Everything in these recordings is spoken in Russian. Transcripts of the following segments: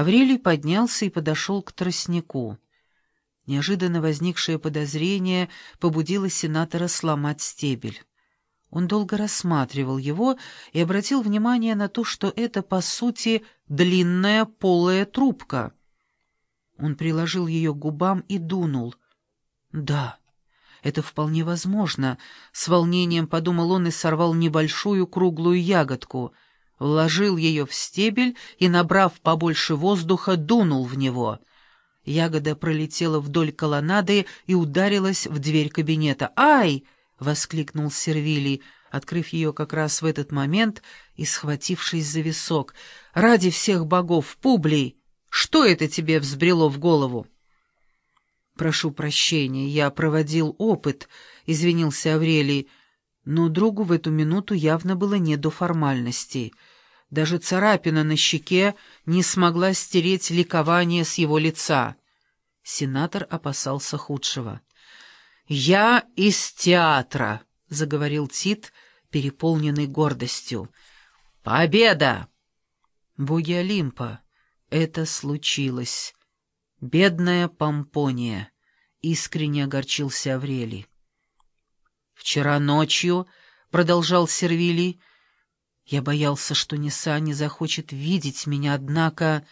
Аврелий поднялся и подошел к тростнику. Неожиданно возникшее подозрение побудило сенатора сломать стебель. Он долго рассматривал его и обратил внимание на то, что это, по сути, длинная полая трубка. Он приложил ее к губам и дунул. «Да, это вполне возможно», — с волнением подумал он и сорвал небольшую круглую ягодку, вложил ее в стебель и, набрав побольше воздуха, дунул в него — Ягода пролетела вдоль колоннады и ударилась в дверь кабинета. «Ай!» — воскликнул Сервилий, открыв ее как раз в этот момент и схватившись за висок. «Ради всех богов, Публий! Что это тебе взбрело в голову?» «Прошу прощения, я проводил опыт», — извинился Аврелий, но другу в эту минуту явно было не до формальностей — даже царапина на щеке не смогла стереть ликование с его лица. Сенатор опасался худшего. «Я из театра», — заговорил Тит, переполненный гордостью. «Победа!» «Боги Олимпа, это случилось. Бедная Помпония!» — искренне огорчился Аврелий. «Вчера ночью», — продолжал Сервилий, — я боялся, что Неса не захочет видеть меня, однако...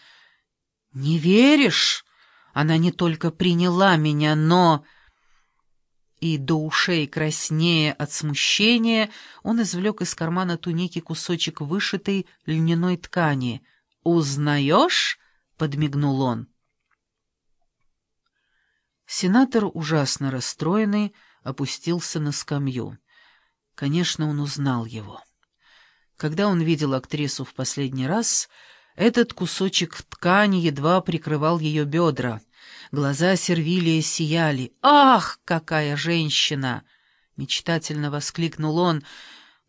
«Не веришь? Она не только приняла меня, но...» И до ушей краснее от смущения он извлек из кармана туники кусочек вышитой льняной ткани. «Узнаешь?» — подмигнул он. Сенатор, ужасно расстроенный, опустился на скамью. Конечно, он узнал его. Когда он видел актрису в последний раз, этот кусочек ткани едва прикрывал ее бедра. Глаза Сервилия сияли. «Ах, какая женщина!» — мечтательно воскликнул он.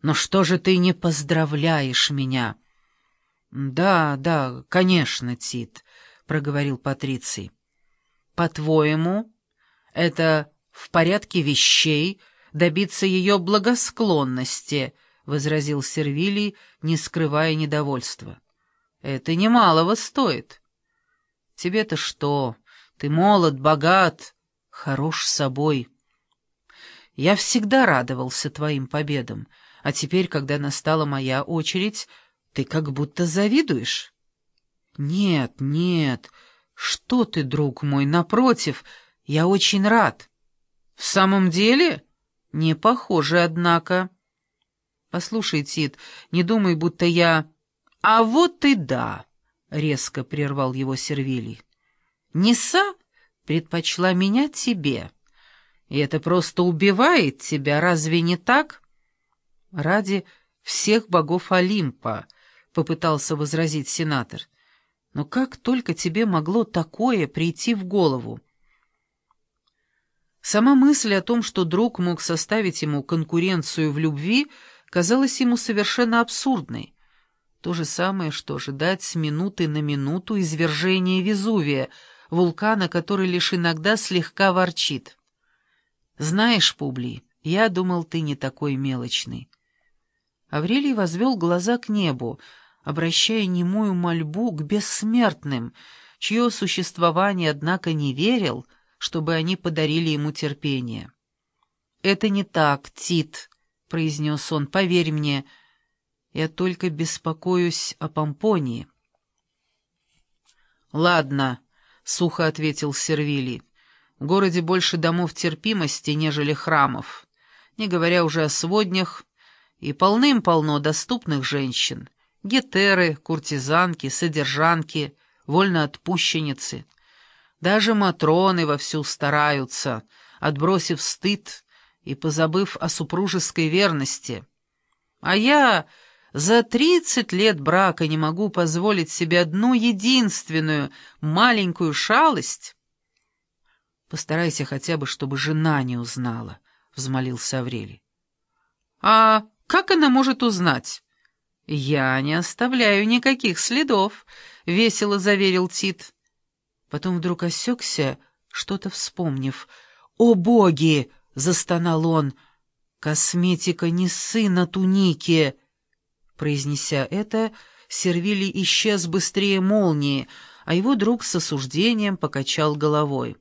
«Но что же ты не поздравляешь меня?» «Да, да, конечно, Тит», — проговорил Патриций. «По-твоему, это в порядке вещей добиться ее благосклонности?» — возразил Сервилий, не скрывая недовольства. — Это немалого стоит. — Тебе-то что? Ты молод, богат, хорош собой. Я всегда радовался твоим победам, а теперь, когда настала моя очередь, ты как будто завидуешь. — Нет, нет, что ты, друг мой, напротив, я очень рад. — В самом деле? Не похоже, однако. — «Послушай, Тит, не думай, будто я...» «А вот и да!» — резко прервал его Сервилий. «Неса предпочла меня тебе, и это просто убивает тебя, разве не так?» «Ради всех богов Олимпа», — попытался возразить сенатор. «Но как только тебе могло такое прийти в голову?» Сама мысль о том, что друг мог составить ему конкуренцию в любви — казалась ему совершенно абсурдной. То же самое, что ожидать с минуты на минуту извержения Везувия, вулкана, который лишь иногда слегка ворчит. «Знаешь, Публий, я думал, ты не такой мелочный». Аврелий возвел глаза к небу, обращая немую мольбу к бессмертным, чье существование, однако, не верил, чтобы они подарили ему терпение. «Это не так, Тит», произнес он, — «поверь мне, я только беспокоюсь о Помпонии». «Ладно», — сухо ответил Сервилий, — «в городе больше домов терпимости, нежели храмов, не говоря уже о своднях, и полным-полно доступных женщин, гетеры, куртизанки, содержанки, вольноотпущенницы. Даже матроны вовсю стараются, отбросив стыд, и позабыв о супружеской верности. А я за тридцать лет брака не могу позволить себе одну единственную маленькую шалость. Постарайся хотя бы, чтобы жена не узнала, — взмолился Аврелий. — А как она может узнать? — Я не оставляю никаких следов, — весело заверил Тит. Потом вдруг осекся, что-то вспомнив. — О, боги! — застонал он. «Косметика не сына туники!» Произнеся это, Сервилий исчез быстрее молнии, а его друг с осуждением покачал головой.